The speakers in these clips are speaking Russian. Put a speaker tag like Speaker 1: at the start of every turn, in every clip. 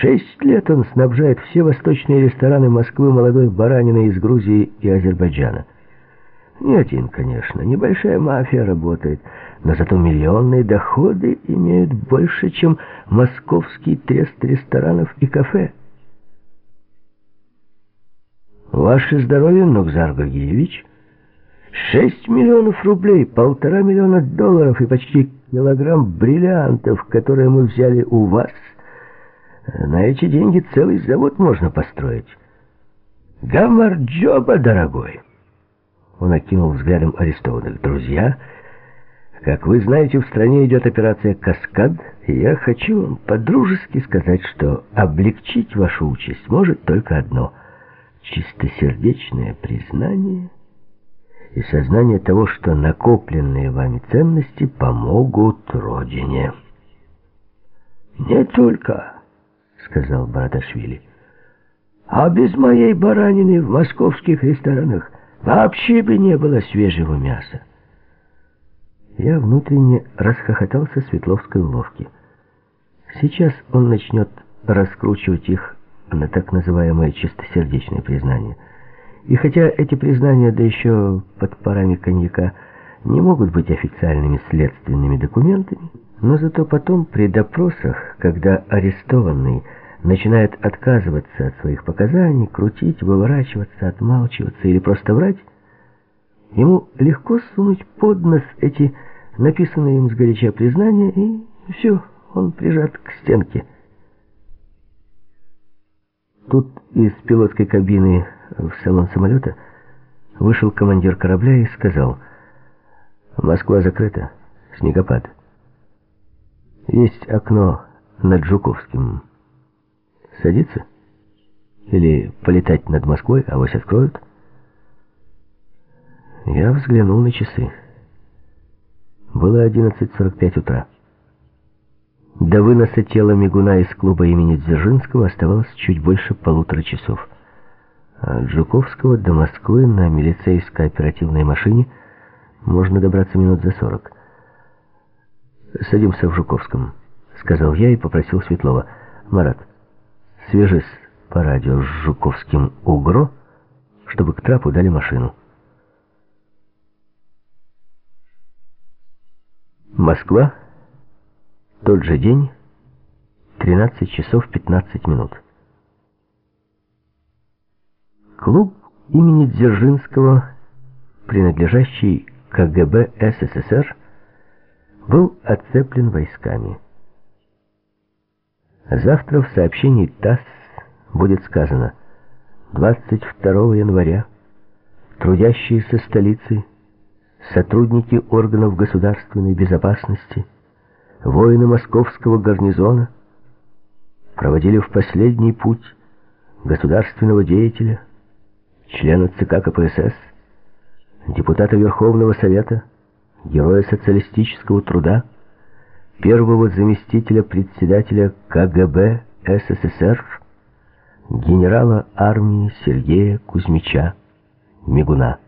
Speaker 1: Шесть лет он снабжает все восточные рестораны Москвы молодой бараниной из Грузии и Азербайджана. Не один, конечно, небольшая мафия работает, но зато миллионные доходы имеют больше, чем московский трест ресторанов и кафе. Ваше здоровье, Нокзар Гагиевич. Шесть миллионов рублей, полтора миллиона долларов и почти килограмм бриллиантов, которые мы взяли у вас. На эти деньги целый завод можно построить. Гамарджоба, дорогой. Он окинул взглядом арестованных. Друзья, как вы знаете, в стране идет операция «Каскад», и я хочу вам по-дружески сказать, что облегчить вашу участь может только одно — чистосердечное признание и сознание того, что накопленные вами ценности помогут Родине. «Не только», — сказал Бараташвили, — «а без моей баранины в московских ресторанах Вообще бы не было свежего мяса. Я внутренне расхохотался Светловской уловки. Сейчас он начнет раскручивать их на так называемое чистосердечное признание. И хотя эти признания, да еще под парами коньяка, не могут быть официальными следственными документами, но зато потом при допросах, когда арестованный начинает отказываться от своих показаний, крутить, выворачиваться, отмалчиваться или просто врать, ему легко сунуть под нос эти написанные им сгоряча признания, и все, он прижат к стенке. Тут из пилотской кабины в салон самолета вышел командир корабля и сказал, «Москва закрыта, снегопад. Есть окно над Жуковским». Садиться? Или полетать над Москвой, а вось откроют? Я взглянул на часы. Было 11.45 утра. До выноса тела мигуна из клуба имени Дзержинского оставалось чуть больше полутора часов. А от Жуковского до Москвы на милицейской оперативной машине можно добраться минут за сорок. «Садимся в Жуковском», — сказал я и попросил Светлова. «Марат, Свяжись по радио с Жуковским УГРО, чтобы к трапу дали машину. Москва. Тот же день. 13 часов 15 минут. Клуб имени Дзержинского, принадлежащий КГБ СССР, был оцеплен войсками. Завтра в сообщении ТАСС будет сказано 22 января трудящиеся столицы, сотрудники органов государственной безопасности, воины московского гарнизона проводили в последний путь государственного деятеля, члена ЦК КПСС, депутата Верховного Совета, героя социалистического труда, первого заместителя председателя КГБ СССР, генерала армии Сергея Кузьмича Мигуна.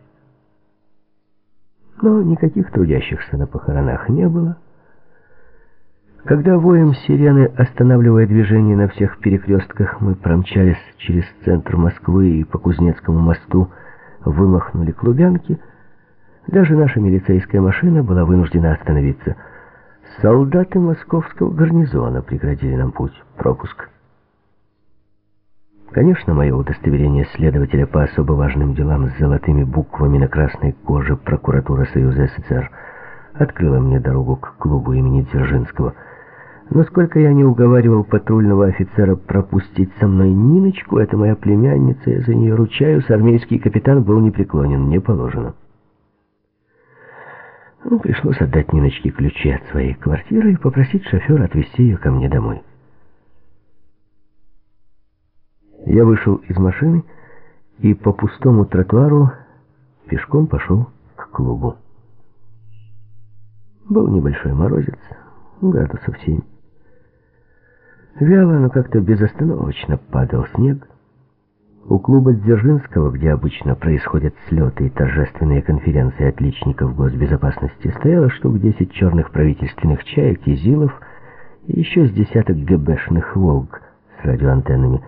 Speaker 1: Но никаких трудящихся на похоронах не было. Когда воем сирены, останавливая движение на всех перекрестках, мы промчались через центр Москвы и по Кузнецкому мосту вымахнули к Лубянке, даже наша милицейская машина была вынуждена остановиться – Солдаты московского гарнизона преградили нам путь. Пропуск. Конечно, мое удостоверение следователя по особо важным делам с золотыми буквами на красной коже прокуратура Союза СССР открыла мне дорогу к клубу имени Дзержинского. Но сколько я не уговаривал патрульного офицера пропустить со мной Ниночку, это моя племянница, я за нее ручаюсь, армейский капитан был непреклонен, не положено. Ну, пришлось отдать Ниночке ключи от своей квартиры и попросить шофера отвезти ее ко мне домой. Я вышел из машины и по пустому тротуару пешком пошел к клубу. Был небольшой морозец, градусов семь. Вяло, но как-то безостановочно падал снег. У клуба Дзержинского, где обычно происходят слеты и торжественные конференции отличников госбезопасности, стояло штук 10 черных правительственных чаек и зилов и еще с десяток ГБшных «Волг» с радиоантеннами.